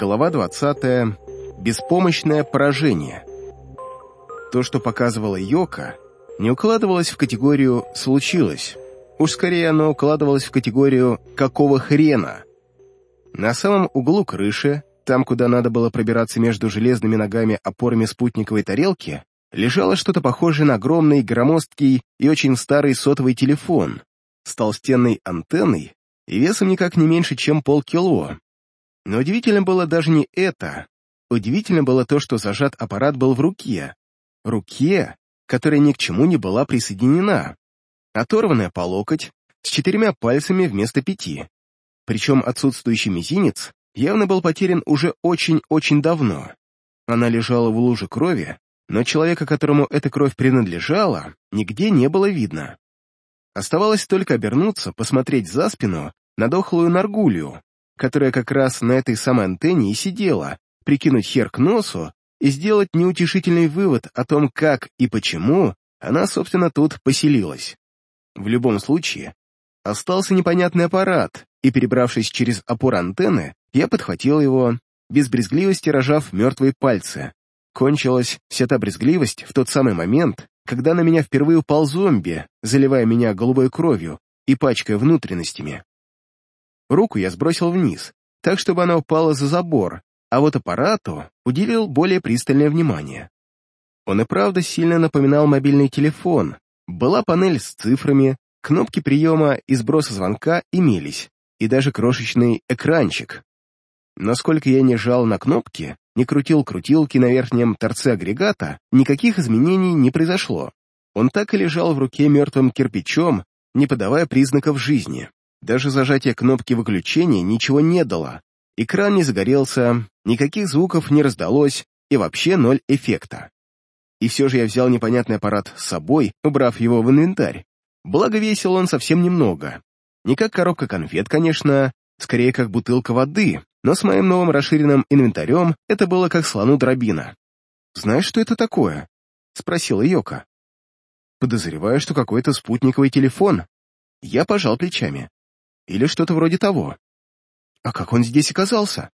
Глава 20. Беспомощное поражение. То, что показывала Йока, не укладывалось в категорию «случилось». Уж скорее оно укладывалось в категорию «какого хрена?». На самом углу крыши, там, куда надо было пробираться между железными ногами опорами спутниковой тарелки, лежало что-то похожее на огромный, громоздкий и очень старый сотовый телефон с толстенной антенной и весом никак не меньше, чем полкило. Но удивительно было даже не это. Удивительно было то, что зажат аппарат был в руке. Руке, которая ни к чему не была присоединена. Оторванная по локоть, с четырьмя пальцами вместо пяти. Причем отсутствующий мизинец явно был потерян уже очень-очень давно. Она лежала в луже крови, но человека, которому эта кровь принадлежала, нигде не было видно. Оставалось только обернуться, посмотреть за спину на дохлую Наргулью, которая как раз на этой самой антенне и сидела, прикинуть хер к носу и сделать неутешительный вывод о том, как и почему она, собственно, тут поселилась. В любом случае, остался непонятный аппарат, и, перебравшись через опор антенны, я подхватил его, без брезгливости рожав мертвые пальцы. Кончилась вся та брезгливость в тот самый момент, когда на меня впервые упал зомби, заливая меня голубой кровью и пачкая внутренностями. Руку я сбросил вниз, так, чтобы она упала за забор, а вот аппарату уделил более пристальное внимание. Он и правда сильно напоминал мобильный телефон. Была панель с цифрами, кнопки приема и сброса звонка имелись, и даже крошечный экранчик. Насколько я не жал на кнопки, не крутил крутилки на верхнем торце агрегата, никаких изменений не произошло. Он так и лежал в руке мертвым кирпичом, не подавая признаков жизни. Даже зажатие кнопки выключения ничего не дало. Экран не загорелся, никаких звуков не раздалось и вообще ноль эффекта. И все же я взял непонятный аппарат с собой, убрав его в инвентарь. Благо весил он совсем немного. Не как коробка конфет, конечно, скорее как бутылка воды, но с моим новым расширенным инвентарем это было как слону дробина. «Знаешь, что это такое?» — спросила Йока. «Подозреваю, что какой-то спутниковый телефон». Я пожал плечами. Или что-то вроде того. А как он здесь оказался?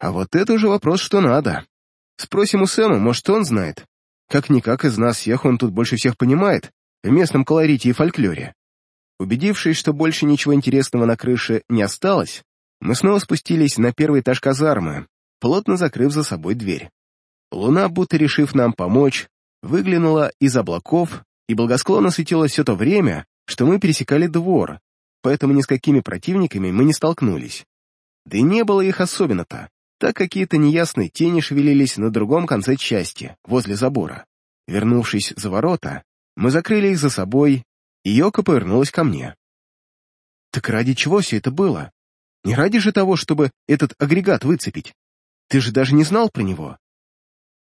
А вот это уже вопрос, что надо. Спросим у Сэма, может, он знает. Как-никак из нас всех он тут больше всех понимает, в местном колорите и фольклоре. Убедившись, что больше ничего интересного на крыше не осталось, мы снова спустились на первый этаж казармы, плотно закрыв за собой дверь. Луна, будто решив нам помочь, выглянула из облаков и благосклонно светила все то время, что мы пересекали двор, поэтому ни с какими противниками мы не столкнулись. Да и не было их особенно-то, так какие-то неясные тени шевелились на другом конце части, возле забора. Вернувшись за ворота, мы закрыли их за собой, и Йока повернулась ко мне. «Так ради чего все это было? Не ради же того, чтобы этот агрегат выцепить? Ты же даже не знал про него».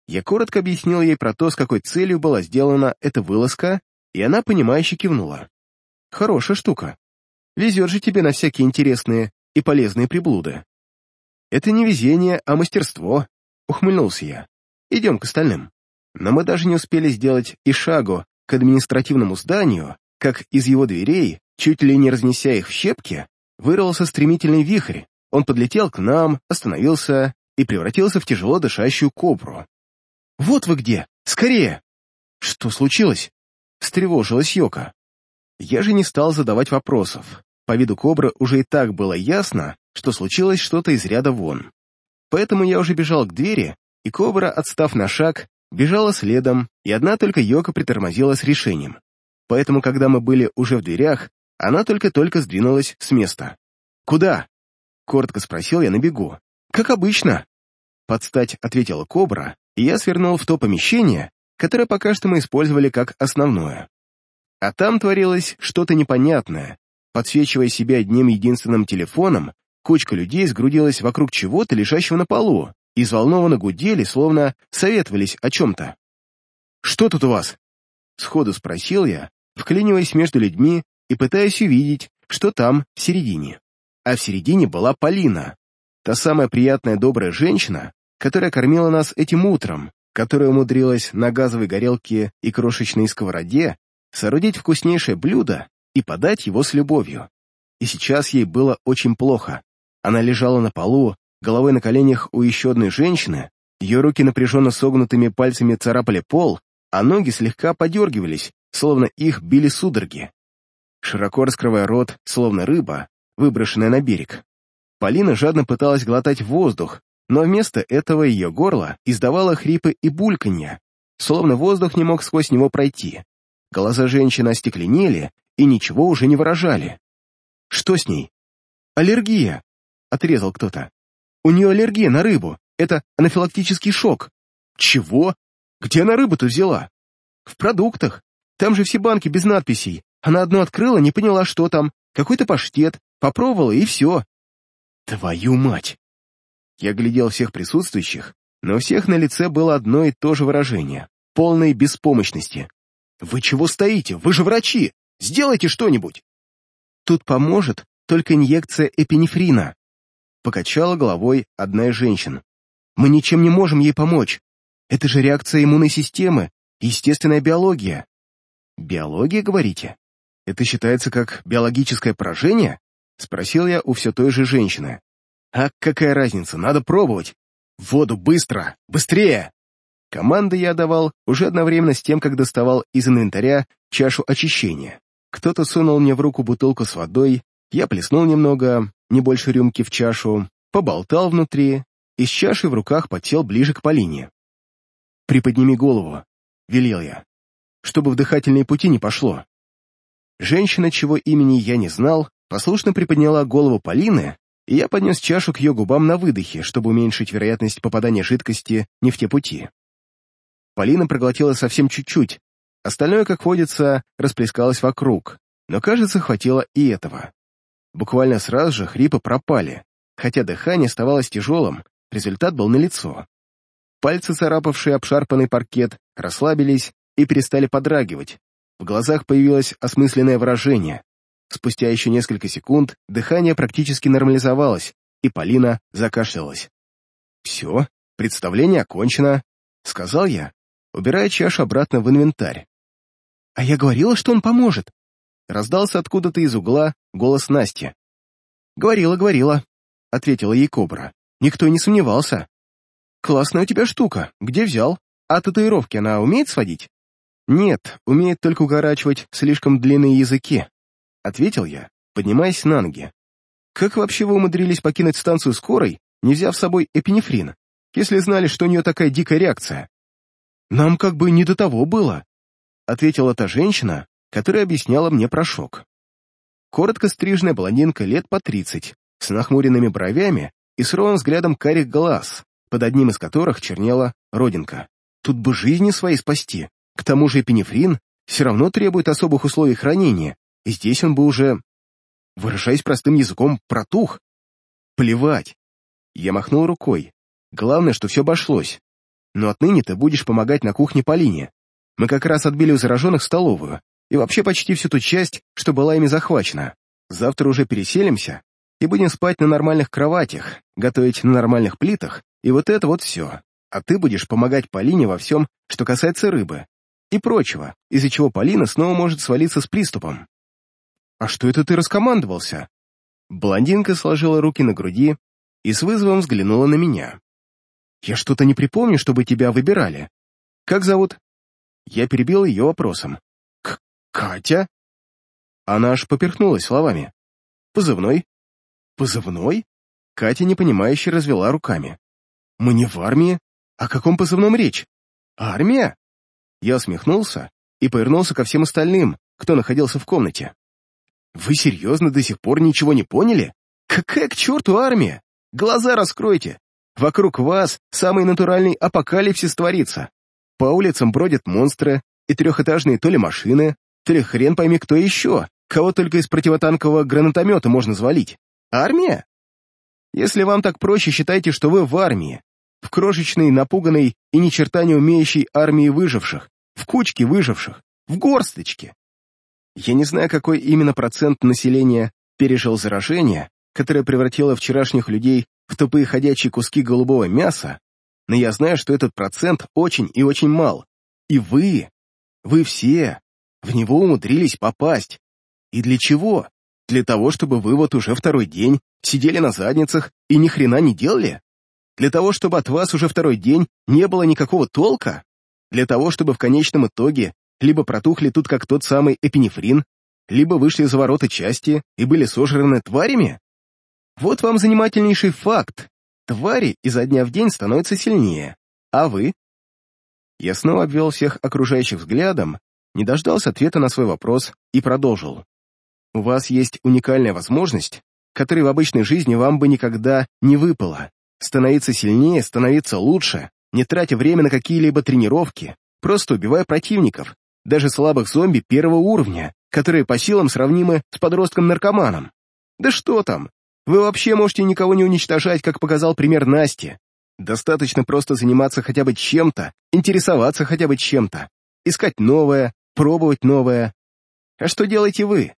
Я коротко объяснил ей про то, с какой целью была сделана эта вылазка, и она, понимающе кивнула. «Хорошая штука. Везет же тебе на всякие интересные и полезные приблуды. Это не везение, а мастерство, ухмыльнулся я. Идем к остальным. Но мы даже не успели сделать и шагу к административному зданию, как из его дверей, чуть ли не разнеся их в щепки, вырвался стремительный вихрь. Он подлетел к нам, остановился и превратился в тяжело дышащую кобру. «Вот вы где! Скорее!» «Что случилось?» — встревожилась Йока. Я же не стал задавать вопросов. По виду кобры уже и так было ясно, что случилось что-то из ряда вон. Поэтому я уже бежал к двери, и кобра, отстав на шаг, бежала следом, и одна только Йока притормозила с решением. Поэтому, когда мы были уже в дверях, она только-только сдвинулась с места. «Куда?» — коротко спросил я на бегу. «Как обычно». Подстать ответила кобра, и я свернул в то помещение, которое пока что мы использовали как основное. А там творилось что-то непонятное. Подсвечивая себя одним единственным телефоном, кучка людей сгрудилась вокруг чего-то, лежащего на полу, и взволнованно гудели, словно советовались о чем-то. «Что тут у вас?» Сходу спросил я, вклиниваясь между людьми и пытаясь увидеть, что там в середине. А в середине была Полина, та самая приятная добрая женщина, которая кормила нас этим утром, которая умудрилась на газовой горелке и крошечной сковороде соорудить вкуснейшее блюдо и подать его с любовью. И сейчас ей было очень плохо. Она лежала на полу, головой на коленях у еще одной женщины, ее руки напряженно согнутыми пальцами царапали пол, а ноги слегка подергивались, словно их били судороги. Широко раскрывая рот, словно рыба, выброшенная на берег. Полина жадно пыталась глотать воздух, но вместо этого ее горло издавало хрипы и бульканья, словно воздух не мог сквозь него пройти. Глаза женщины остекленели и ничего уже не выражали. «Что с ней?» «Аллергия», — отрезал кто-то. «У нее аллергия на рыбу. Это анафилактический шок». «Чего? Где она рыбу-то взяла?» «В продуктах. Там же все банки без надписей. Она одну открыла, не поняла, что там. Какой-то паштет. Попробовала, и все». «Твою мать!» Я глядел всех присутствующих, но у всех на лице было одно и то же выражение — полной беспомощности. «Вы чего стоите? Вы же врачи! Сделайте что-нибудь!» «Тут поможет только инъекция эпинефрина», — покачала головой одна из женщин. «Мы ничем не можем ей помочь. Это же реакция иммунной системы, естественная биология». «Биология, говорите? Это считается как биологическое поражение?» — спросил я у все той же женщины. «А какая разница, надо пробовать! Воду быстро! Быстрее!» Команды я давал уже одновременно с тем, как доставал из инвентаря чашу очищения. Кто-то сунул мне в руку бутылку с водой, я плеснул немного, не больше рюмки в чашу, поболтал внутри и с чашей в руках подсел ближе к Полине. «Приподними голову», — велел я, — «чтобы в дыхательные пути не пошло». Женщина, чего имени я не знал, послушно приподняла голову Полины, и я поднес чашу к ее губам на выдохе, чтобы уменьшить вероятность попадания жидкости не в те пути. Полина проглотила совсем чуть-чуть, остальное, как водится, расплескалось вокруг, но, кажется, хватило и этого. Буквально сразу же хрипы пропали, хотя дыхание оставалось тяжелым, результат был налицо. Пальцы, царапавшие обшарпанный паркет, расслабились и перестали подрагивать. В глазах появилось осмысленное выражение. Спустя еще несколько секунд дыхание практически нормализовалось, и Полина закашлялась. «Все, представление окончено», — сказал я, убирая чашу обратно в инвентарь. «А я говорила, что он поможет», Раздался откуда-то из угла голос Насти. «Говорила, говорила», — ответила ей Кобра. «Никто не сомневался». «Классная у тебя штука. Где взял? А татуировки она умеет сводить?» «Нет, умеет только угорачивать слишком длинные языки», — ответил я, поднимаясь на ноги. «Как вообще вы умудрились покинуть станцию скорой, не взяв с собой эпинефрин, если знали, что у нее такая дикая реакция?» «Нам как бы не до того было», — ответила та женщина, которая объясняла мне про шок. Коротко стрижная блондинка лет по тридцать, с нахмуренными бровями и с ровным взглядом карих глаз, под одним из которых чернела родинка. Тут бы жизни свои спасти. К тому же эпинефрин все равно требует особых условий хранения, и здесь он бы уже, выражаясь простым языком, протух. Плевать. Я махнул рукой. Главное, что все обошлось. Но отныне ты будешь помогать на кухне Полине. Мы как раз отбили у зараженных столовую, и вообще почти всю ту часть, что была ими захвачена. Завтра уже переселимся и будем спать на нормальных кроватях, готовить на нормальных плитах, и вот это вот все. А ты будешь помогать Полине во всем, что касается рыбы и прочего, из-за чего Полина снова может свалиться с приступом. «А что это ты раскомандовался?» Блондинка сложила руки на груди и с вызовом взглянула на меня. «Я что-то не припомню, чтобы тебя выбирали. Как зовут?» Я перебил ее вопросом. «Катя?» Она аж поперхнулась словами. «Позывной?» «Позывной?» Катя непонимающе развела руками. «Мы не в армии? О каком позывном речь? Армия?» Я усмехнулся и повернулся ко всем остальным, кто находился в комнате. «Вы серьезно до сих пор ничего не поняли? Какая к черту армия? Глаза раскройте! Вокруг вас самый натуральный апокалипсис творится. По улицам бродят монстры и трехэтажные то ли машины, то ли хрен пойми кто еще, кого только из противотанкового гранатомета можно звалить. Армия? Если вам так проще, считайте, что вы в армии. В крошечной, напуганной и ни черта не умеющей армии выживших, в кучке выживших, в горсточке. Я не знаю, какой именно процент населения пережил заражение, которое превратило вчерашних людей в тупые ходячие куски голубого мяса, но я знаю, что этот процент очень и очень мал. И вы, вы все, в него умудрились попасть. И для чего? Для того, чтобы вы вот уже второй день сидели на задницах и ни хрена не делали? Для того, чтобы от вас уже второй день не было никакого толка? Для того, чтобы в конечном итоге либо протухли тут как тот самый эпинефрин, либо вышли за ворота части и были сожраны тварями? Вот вам занимательнейший факт. Твари изо дня в день становятся сильнее. А вы? Я снова обвел всех окружающих взглядом, не дождался ответа на свой вопрос и продолжил. У вас есть уникальная возможность, которой в обычной жизни вам бы никогда не выпало. Становиться сильнее, становиться лучше, не тратя время на какие-либо тренировки, просто убивая противников, даже слабых зомби первого уровня, которые по силам сравнимы с подростком-наркоманом. Да что там, вы вообще можете никого не уничтожать, как показал пример Насти. Достаточно просто заниматься хотя бы чем-то, интересоваться хотя бы чем-то, искать новое, пробовать новое. А что делаете вы?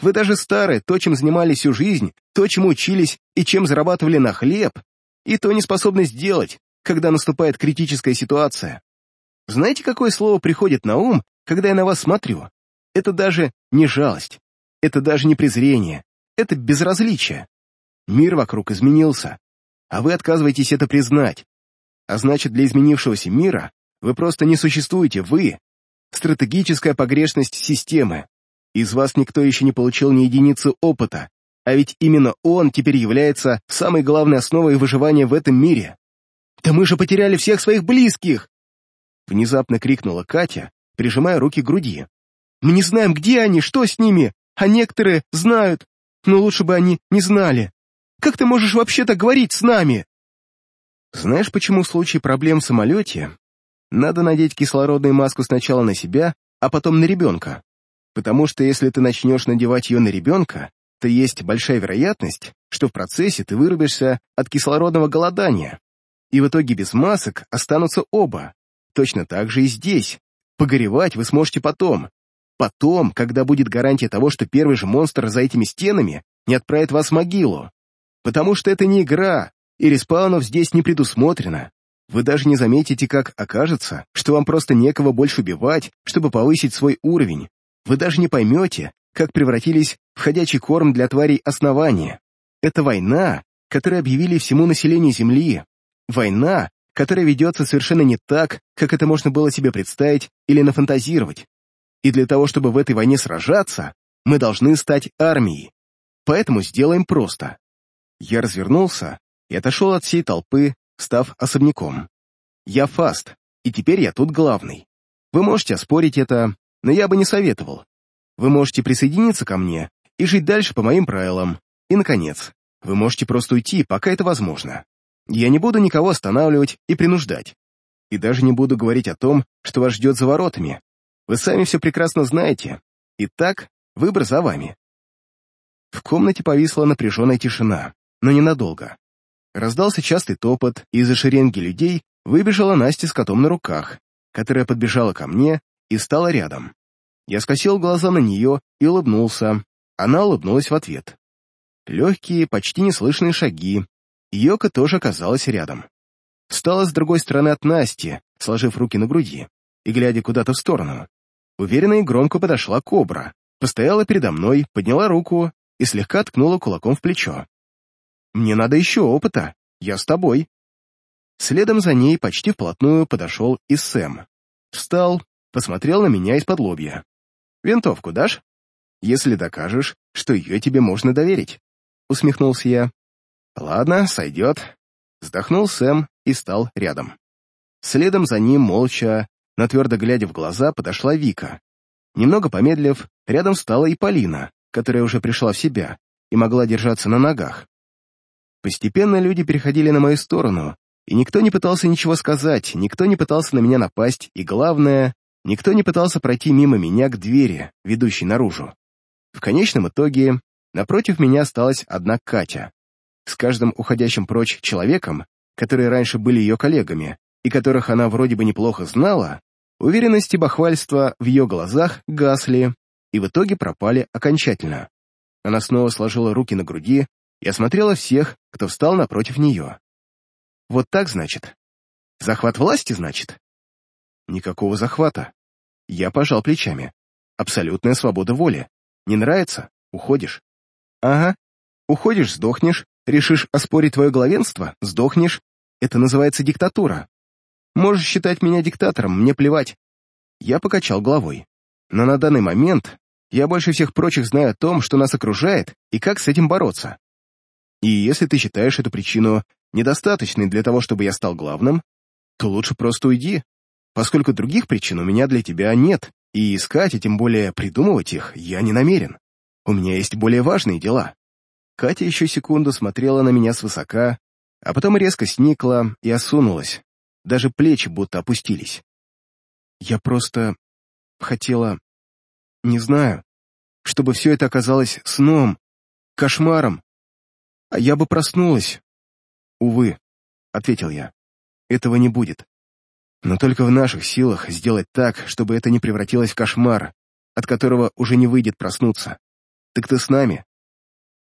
Вы даже старые, то, чем занимались всю жизнь, то, чему учились и чем зарабатывали на хлеб, и то не способны сделать, когда наступает критическая ситуация. Знаете, какое слово приходит на ум, когда я на вас смотрю? Это даже не жалость, это даже не презрение, это безразличие. Мир вокруг изменился, а вы отказываетесь это признать. А значит, для изменившегося мира вы просто не существуете, вы — стратегическая погрешность системы. Из вас никто еще не получил ни единицы опыта, а ведь именно он теперь является самой главной основой выживания в этом мире. «Да мы же потеряли всех своих близких!» Внезапно крикнула Катя, прижимая руки к груди. «Мы не знаем, где они, что с ними, а некоторые знают, но лучше бы они не знали. Как ты можешь вообще так говорить с нами?» Знаешь, почему в случае проблем в самолете надо надеть кислородную маску сначала на себя, а потом на ребенка? Потому что если ты начнешь надевать ее на ребенка, то есть большая вероятность, что в процессе ты вырубишься от кислородного голодания, и в итоге без масок останутся оба. Точно так же и здесь. Погоревать вы сможете потом. Потом, когда будет гарантия того, что первый же монстр за этими стенами не отправит вас в могилу. Потому что это не игра, и респаунов здесь не предусмотрено. Вы даже не заметите, как окажется, что вам просто некого больше убивать, чтобы повысить свой уровень. Вы даже не поймете, как превратились в ходячий корм для тварей основания. Это война, которую объявили всему населению Земли. Война, которая ведется совершенно не так, как это можно было себе представить или нафантазировать. И для того, чтобы в этой войне сражаться, мы должны стать армией. Поэтому сделаем просто. Я развернулся и отошел от всей толпы, став особняком. Я фаст, и теперь я тут главный. Вы можете оспорить это, но я бы не советовал. Вы можете присоединиться ко мне и жить дальше по моим правилам. И, наконец, вы можете просто уйти, пока это возможно. Я не буду никого останавливать и принуждать. И даже не буду говорить о том, что вас ждет за воротами. Вы сами все прекрасно знаете. Итак, выбор за вами. В комнате повисла напряженная тишина, но ненадолго. Раздался частый топот, и из-за шеренги людей выбежала Настя с котом на руках, которая подбежала ко мне и стала рядом. Я скосил глаза на нее и улыбнулся. Она улыбнулась в ответ. Легкие, почти неслышные шаги. Йока тоже оказалась рядом. Встала с другой стороны от Насти, сложив руки на груди и глядя куда-то в сторону. Уверенно и громко подошла кобра, постояла передо мной, подняла руку и слегка ткнула кулаком в плечо. «Мне надо еще опыта, я с тобой». Следом за ней почти вплотную подошел и Сэм. Встал, посмотрел на меня из-под лобья. Винтовку дашь? Если докажешь, что ее тебе можно доверить. Усмехнулся я. Ладно, сойдет. Вздохнул Сэм и стал рядом. Следом за ним, молча, но твердо глядя в глаза, подошла Вика. Немного помедлив, рядом стала и Полина, которая уже пришла в себя и могла держаться на ногах. Постепенно люди переходили на мою сторону, и никто не пытался ничего сказать, никто не пытался на меня напасть, и главное, Никто не пытался пройти мимо меня к двери, ведущей наружу. В конечном итоге, напротив меня осталась одна Катя. С каждым уходящим прочь человеком, которые раньше были ее коллегами, и которых она вроде бы неплохо знала, уверенность и бахвальство в ее глазах гасли и в итоге пропали окончательно. Она снова сложила руки на груди и осмотрела всех, кто встал напротив нее. Вот так, значит? Захват власти, значит? Никакого захвата. Я пожал плечами. Абсолютная свобода воли. Не нравится — уходишь. Ага. Уходишь — сдохнешь. Решишь оспорить твое главенство — сдохнешь. Это называется диктатура. Можешь считать меня диктатором, мне плевать. Я покачал головой. Но на данный момент я больше всех прочих знаю о том, что нас окружает и как с этим бороться. И если ты считаешь эту причину недостаточной для того, чтобы я стал главным, то лучше просто уйди, поскольку других причин у меня для тебя нет, и искать, и тем более придумывать их, я не намерен. У меня есть более важные дела». Катя еще секунду смотрела на меня свысока, а потом резко сникла и осунулась. Даже плечи будто опустились. «Я просто хотела... не знаю, чтобы все это оказалось сном, кошмаром, а я бы проснулась». «Увы», — ответил я, — «этого не будет. Но только в наших силах сделать так, чтобы это не превратилось в кошмар, от которого уже не выйдет проснуться. Так ты с нами?»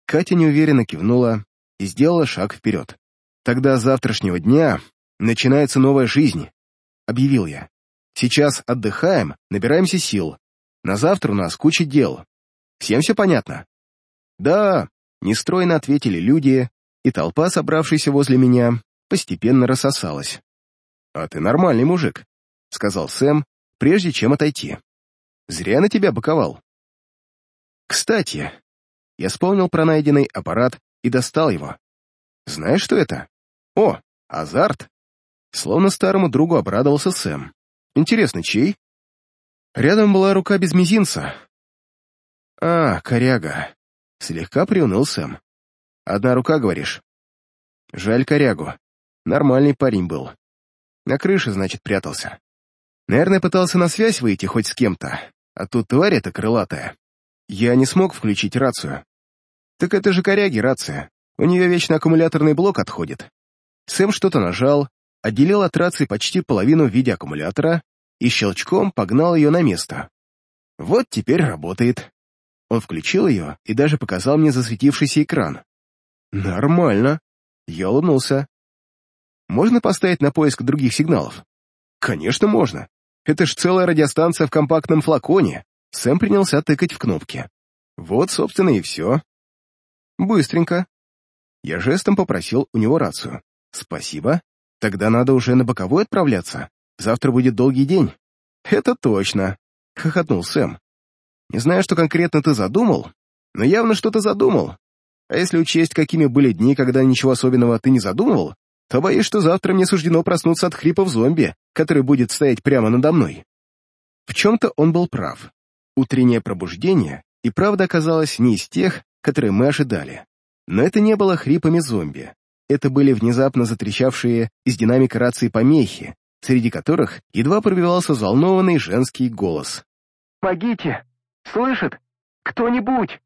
Катя неуверенно кивнула и сделала шаг вперед. «Тогда с завтрашнего дня начинается новая жизнь», — объявил я. «Сейчас отдыхаем, набираемся сил. На завтра у нас куча дел. Всем все понятно?» «Да», — нестройно ответили люди, и толпа, собравшаяся возле меня, постепенно рассосалась. «А ты нормальный мужик», — сказал Сэм, прежде чем отойти. «Зря на тебя боковал». «Кстати», — я вспомнил про найденный аппарат и достал его. «Знаешь, что это? О, азарт!» Словно старому другу обрадовался Сэм. «Интересно, чей?» Рядом была рука без мизинца. «А, коряга», — слегка приуныл Сэм. «Одна рука, говоришь?» «Жаль корягу. Нормальный парень был. На крыше, значит, прятался. Наверное, пытался на связь выйти хоть с кем-то, а тут тварь эта крылатая. Я не смог включить рацию. Так это же коряги рация. У нее вечно аккумуляторный блок отходит. Сэм что-то нажал, отделил от рации почти половину в виде аккумулятора и щелчком погнал ее на место. Вот теперь работает. Он включил ее и даже показал мне засветившийся экран. Нормально. Я улыбнулся. Можно поставить на поиск других сигналов? Конечно, можно. Это ж целая радиостанция в компактном флаконе. Сэм принялся тыкать в кнопки. Вот, собственно, и все. Быстренько. Я жестом попросил у него рацию. Спасибо. Тогда надо уже на боковой отправляться. Завтра будет долгий день. Это точно. Хохотнул Сэм. Не знаю, что конкретно ты задумал, но явно что-то задумал. А если учесть, какими были дни, когда ничего особенного ты не задумывал, то боюсь, что завтра мне суждено проснуться от хрипов зомби, который будет стоять прямо надо мной. В чем-то он был прав. Утреннее пробуждение и правда оказалось не из тех, которые мы ожидали. Но это не было хрипами зомби. Это были внезапно затрещавшие из динамика рации помехи, среди которых едва пробивался взволнованный женский голос. «Помогите! Слышит? Кто-нибудь!»